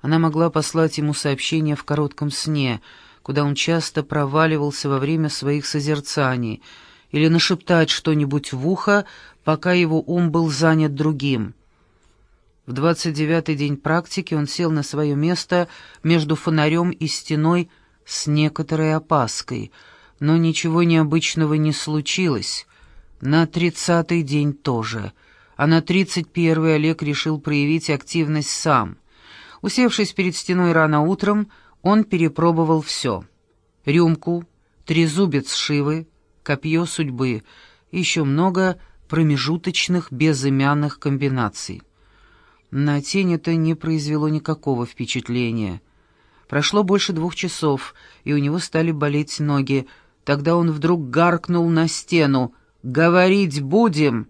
Она могла послать ему сообщение в коротком сне, куда он часто проваливался во время своих созерцаний, или нашептать что-нибудь в ухо, пока его ум был занят другим. В двадцать девятый день практики он сел на свое место между фонарем и стеной с некоторой опаской, но ничего необычного не случилось. На тридцатый день тоже, а на тридцать первый Олег решил проявить активность сам. Усевшись перед стеной рано утром, он перепробовал все. Рюмку, трезубец Шивы, копье судьбы еще много промежуточных безымянных комбинаций. На тень это не произвело никакого впечатления. Прошло больше двух часов, и у него стали болеть ноги. Тогда он вдруг гаркнул на стену «Говорить будем!»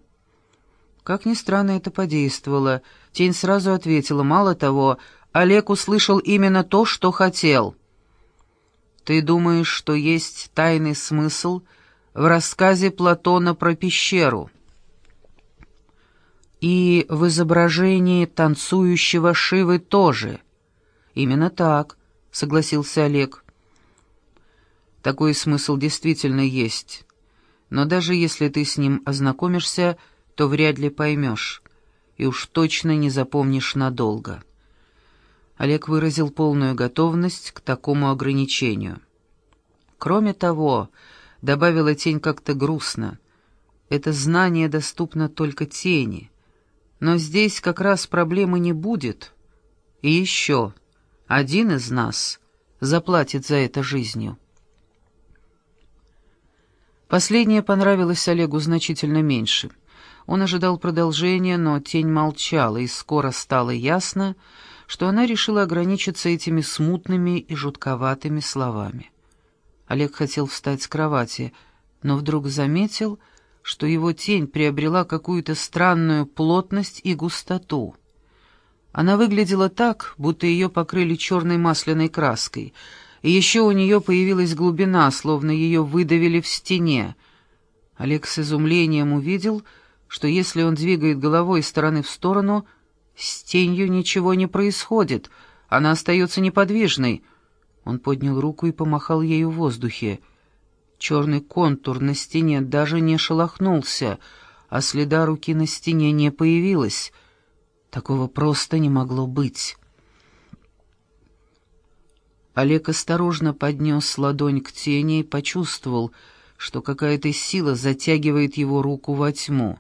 Как ни странно, это подействовало. Тень сразу ответила, мало того, Олег услышал именно то, что хотел. «Ты думаешь, что есть тайный смысл в рассказе Платона про пещеру?» «И в изображении танцующего Шивы тоже». «Именно так», — согласился Олег. «Такой смысл действительно есть. Но даже если ты с ним ознакомишься, то вряд ли поймешь, и уж точно не запомнишь надолго». Олег выразил полную готовность к такому ограничению. Кроме того, добавила тень как-то грустно, это знание доступно только тени. Но здесь как раз проблемы не будет. И еще, один из нас заплатит за это жизнью. Последнее понравилось Олегу значительно меньше. Он ожидал продолжения, но тень молчала, и скоро стало ясно, что она решила ограничиться этими смутными и жутковатыми словами. Олег хотел встать с кровати, но вдруг заметил, что его тень приобрела какую-то странную плотность и густоту. Она выглядела так, будто ее покрыли черной масляной краской, и еще у нее появилась глубина, словно ее выдавили в стене. Олег с изумлением увидел, что если он двигает головой из стороны в сторону — с тенью ничего не происходит, она остается неподвижной. Он поднял руку и помахал ею в воздухе. Черный контур на стене даже не шелохнулся, а следа руки на стене не появилось. Такого просто не могло быть. Олег осторожно поднес ладонь к тени и почувствовал, что какая-то сила затягивает его руку во тьму.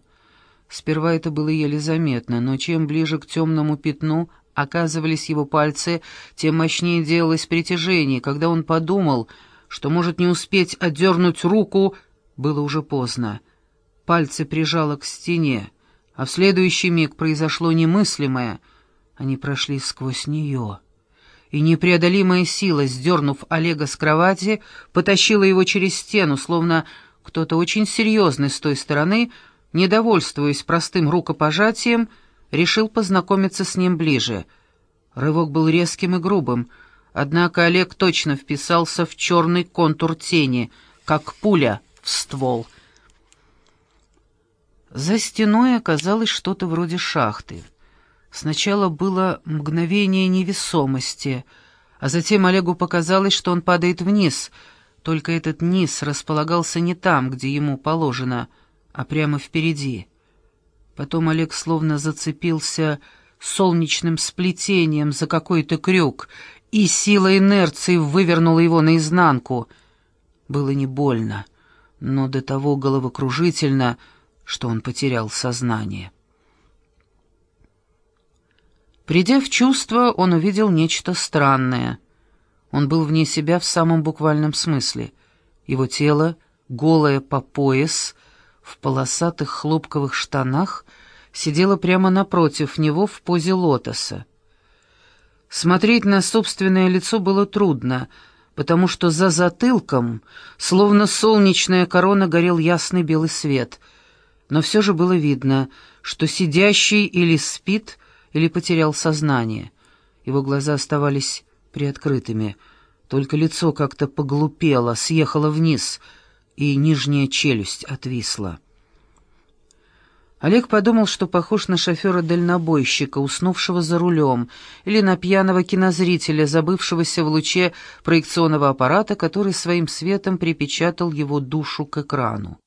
Сперва это было еле заметно, но чем ближе к темному пятну оказывались его пальцы, тем мощнее делалось притяжение. Когда он подумал, что может не успеть отдернуть руку, было уже поздно. Пальцы прижало к стене, а в следующий миг произошло немыслимое. Они прошли сквозь нее. И непреодолимая сила, сдернув Олега с кровати, потащила его через стену, словно кто-то очень серьезный с той стороны — недовольствуясь простым рукопожатием, решил познакомиться с ним ближе. Рывок был резким и грубым, однако Олег точно вписался в черный контур тени, как пуля в ствол. За стеной оказалось что-то вроде шахты. Сначала было мгновение невесомости, а затем Олегу показалось, что он падает вниз, только этот низ располагался не там, где ему положено — а прямо впереди. Потом Олег словно зацепился солнечным сплетением за какой-то крюк, и сила инерции вывернула его наизнанку. Было не больно, но до того головокружительно, что он потерял сознание. Придя в чувство, он увидел нечто странное. Он был вне себя в самом буквальном смысле. Его тело, голое по пояс — в полосатых хлопковых штанах сидела прямо напротив него в позе лотоса. Смотреть на собственное лицо было трудно, потому что за затылком, словно солнечная корона, горел ясный белый свет. Но все же было видно, что сидящий или спит, или потерял сознание. Его глаза оставались приоткрытыми, только лицо как-то поглупело, съехало вниз — и нижняя челюсть отвисла. Олег подумал, что похож на шофера-дальнобойщика, уснувшего за рулем, или на пьяного кинозрителя, забывшегося в луче проекционного аппарата, который своим светом припечатал его душу к экрану.